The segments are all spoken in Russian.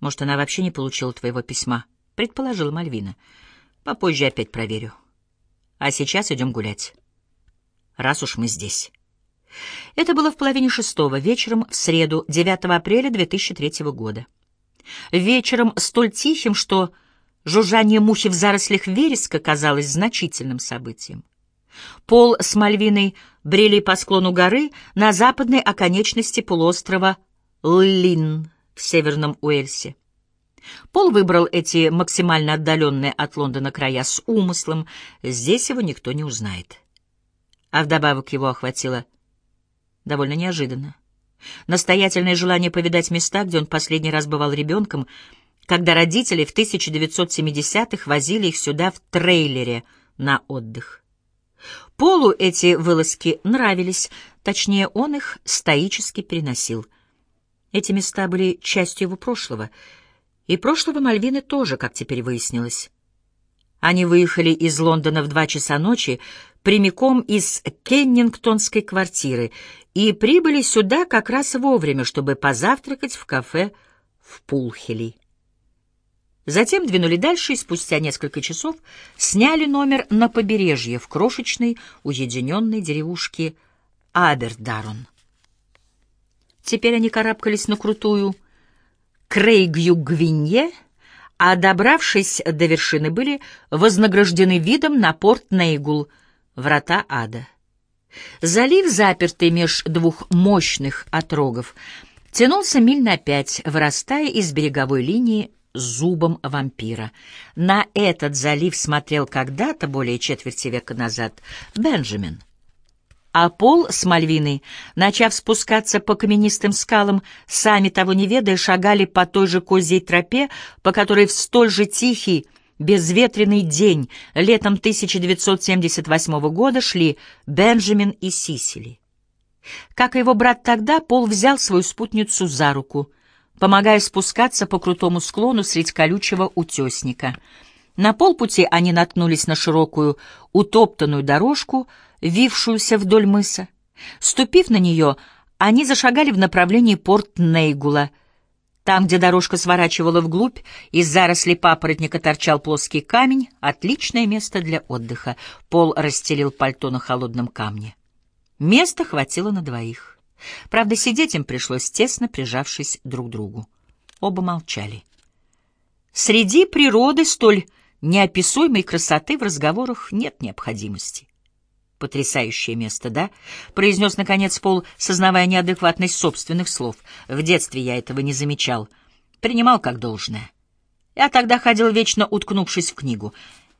Может, она вообще не получила твоего письма? Предположила Мальвина. Попозже опять проверю. А сейчас идем гулять. Раз уж мы здесь. Это было в половине шестого вечером в среду, 9 апреля 2003 года. Вечером столь тихим, что жужжание мухи в зарослях вереска казалось значительным событием. Пол с Мальвиной брели по склону горы на западной оконечности полуострова Ллин в Северном Уэльсе. Пол выбрал эти максимально отдаленные от Лондона края с умыслом, здесь его никто не узнает. А вдобавок его охватило довольно неожиданно. Настоятельное желание повидать места, где он последний раз бывал ребенком, когда родители в 1970-х возили их сюда в трейлере на отдых. Полу эти вылазки нравились, точнее, он их стоически переносил. Эти места были частью его прошлого, и прошлого Мальвины тоже, как теперь выяснилось. Они выехали из Лондона в два часа ночи, прямиком из кеннингтонской квартиры, и прибыли сюда как раз вовремя, чтобы позавтракать в кафе в Пулхели. Затем двинули дальше и спустя несколько часов сняли номер на побережье в крошечной уединенной деревушке Абердарон. Теперь они карабкались на крутую Крейгью-Гвинье, а, добравшись до вершины, были вознаграждены видом на порт Нейгул, врата ада. Залив, запертый меж двух мощных отрогов, тянулся миль на пять, вырастая из береговой линии зубом вампира. На этот залив смотрел когда-то, более четверти века назад, Бенджамин. А Пол с Мальвиной, начав спускаться по каменистым скалам, сами того не ведая, шагали по той же козьей тропе, по которой в столь же тихий, безветренный день летом 1978 года шли Бенджамин и Сисили. Как и его брат тогда, Пол взял свою спутницу за руку, помогая спускаться по крутому склону средь колючего утесника. На полпути они наткнулись на широкую, утоптанную дорожку, вившуюся вдоль мыса. Ступив на нее, они зашагали в направлении порт Нейгула — там, где дорожка сворачивала вглубь, из зарослей папоротника торчал плоский камень, отличное место для отдыха. Пол расстелил пальто на холодном камне. Места хватило на двоих. Правда, сидеть им пришлось тесно, прижавшись друг к другу. Оба молчали. Среди природы столь неописуемой красоты в разговорах нет необходимости. «Потрясающее место, да?» — произнес, наконец, Пол, сознавая неадекватность собственных слов. «В детстве я этого не замечал. Принимал как должное. Я тогда ходил вечно уткнувшись в книгу.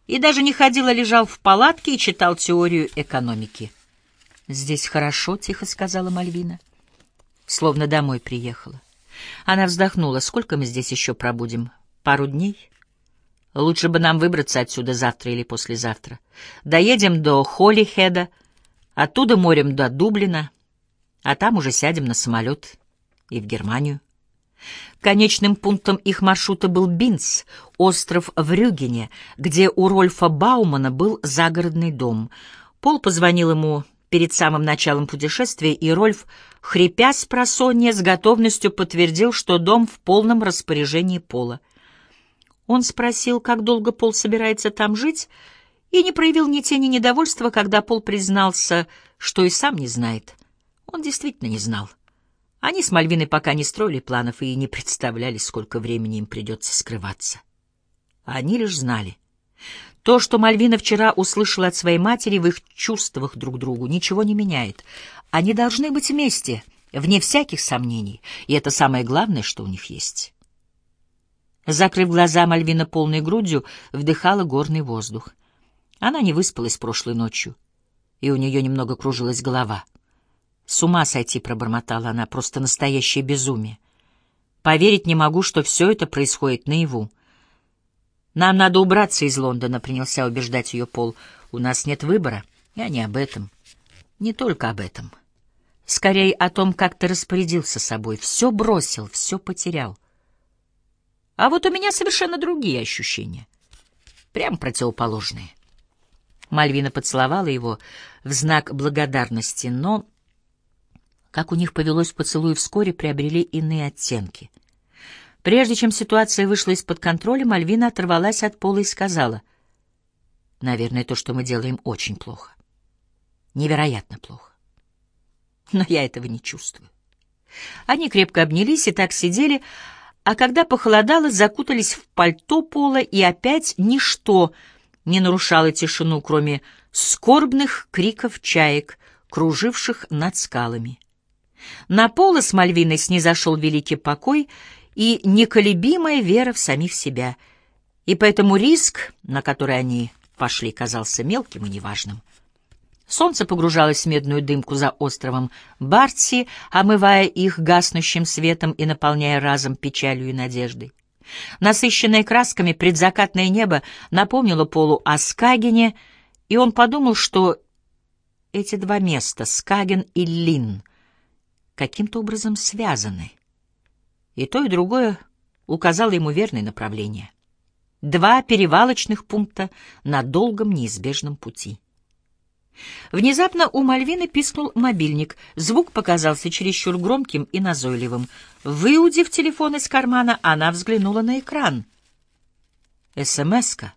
И даже не ходил, а лежал в палатке и читал теорию экономики». «Здесь хорошо», — тихо сказала Мальвина. Словно домой приехала. Она вздохнула. «Сколько мы здесь еще пробудем? Пару дней?» Лучше бы нам выбраться отсюда завтра или послезавтра. Доедем до Холлихеда, оттуда морем до Дублина, а там уже сядем на самолет и в Германию. Конечным пунктом их маршрута был Бинц, остров в Рюгене, где у Рольфа Баумана был загородный дом. Пол позвонил ему перед самым началом путешествия, и Рольф, хрипя с просонья, с готовностью подтвердил, что дом в полном распоряжении Пола. Он спросил, как долго Пол собирается там жить, и не проявил ни тени недовольства, когда Пол признался, что и сам не знает. Он действительно не знал. Они с Мальвиной пока не строили планов и не представляли, сколько времени им придется скрываться. Они лишь знали. То, что Мальвина вчера услышала от своей матери в их чувствах друг к другу, ничего не меняет. Они должны быть вместе, вне всяких сомнений, и это самое главное, что у них есть. Закрыв глаза, Мальвина полной грудью вдыхала горный воздух. Она не выспалась прошлой ночью, и у нее немного кружилась голова. С ума сойти, пробормотала она, просто настоящее безумие. Поверить не могу, что все это происходит наяву. Нам надо убраться из Лондона, принялся убеждать ее Пол. У нас нет выбора. Я не об этом. Не только об этом. Скорее о том, как ты распорядился собой. Все бросил, все потерял. А вот у меня совершенно другие ощущения. Прям противоположные. Мальвина поцеловала его в знак благодарности, но, как у них повелось поцелуи, вскоре приобрели иные оттенки. Прежде чем ситуация вышла из-под контроля, Мальвина оторвалась от пола и сказала, «Наверное, то, что мы делаем, очень плохо. Невероятно плохо. Но я этого не чувствую». Они крепко обнялись и так сидели, а когда похолодало, закутались в пальто пола, и опять ничто не нарушало тишину, кроме скорбных криков чаек, круживших над скалами. На Пола с Мальвиной снизошел великий покой и неколебимая вера в самих себя, и поэтому риск, на который они пошли, казался мелким и неважным. Солнце погружалось в медную дымку за островом Бартси, омывая их гаснущим светом и наполняя разом печалью и надеждой. Насыщенное красками предзакатное небо напомнило Полу о Скагене, и он подумал, что эти два места, Скаген и Лин, каким-то образом связаны. И то, и другое указало ему верное направление. Два перевалочных пункта на долгом неизбежном пути. Внезапно у Мальвины пискнул мобильник. Звук показался чересчур громким и назойливым. Выудив телефон из кармана, она взглянула на экран. СМС-ка.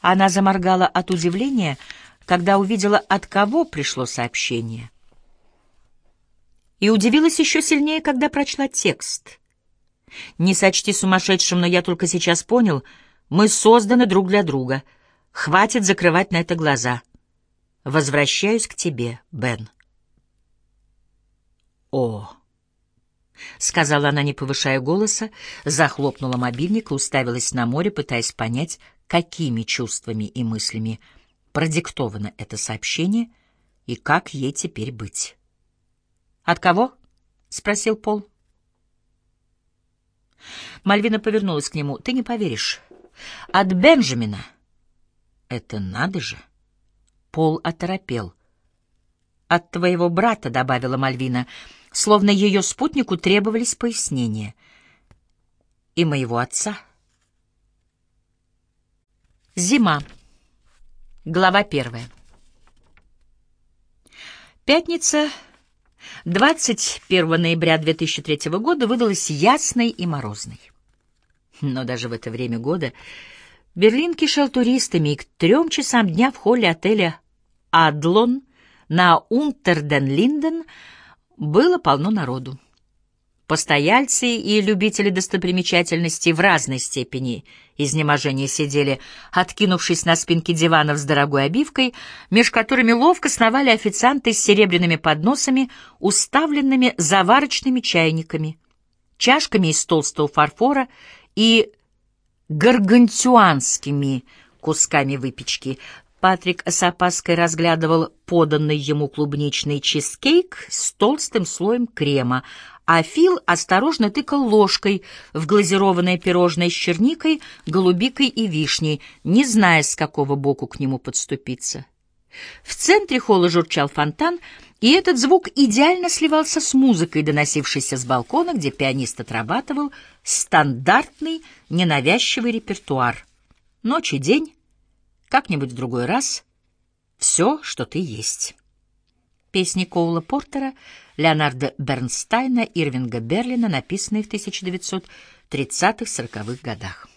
Она заморгала от удивления, когда увидела, от кого пришло сообщение. И удивилась еще сильнее, когда прочла текст. «Не сочти сумасшедшим, но я только сейчас понял, мы созданы друг для друга». Хватит закрывать на это глаза. Возвращаюсь к тебе, Бен. О, сказала она, не повышая голоса, захлопнула мобильник и уставилась на море, пытаясь понять, какими чувствами и мыслями продиктовано это сообщение и как ей теперь быть. От кого? спросил Пол. Мальвина повернулась к нему. Ты не поверишь. От Бенджамина. Это надо же! Пол оторопел. «От твоего брата», — добавила Мальвина, словно ее спутнику требовались пояснения. «И моего отца». Зима. Глава первая. Пятница, 21 ноября 2003 года, выдалась ясной и морозной. Но даже в это время года Берлин кишел туристами, и к трем часам дня в холле отеля «Адлон» на Унтерден-Линден было полно народу. Постояльцы и любители достопримечательностей в разной степени изнеможения сидели, откинувшись на спинки диванов с дорогой обивкой, меж которыми ловко сновали официанты с серебряными подносами, уставленными заварочными чайниками, чашками из толстого фарфора и гаргантюанскими кусками выпечки. Патрик с опаской разглядывал поданный ему клубничный чизкейк с толстым слоем крема, а Фил осторожно тыкал ложкой в глазированное пирожное с черникой, голубикой и вишней, не зная, с какого боку к нему подступиться. В центре холла журчал фонтан, и этот звук идеально сливался с музыкой, доносившейся с балкона, где пианист отрабатывал стандартный, ненавязчивый репертуар. Ночь и день, как-нибудь в другой раз, все, что ты есть. Песни Коула Портера, Леонарда Бернстайна, Ирвинга Берлина, написанные в 1930-40-х годах.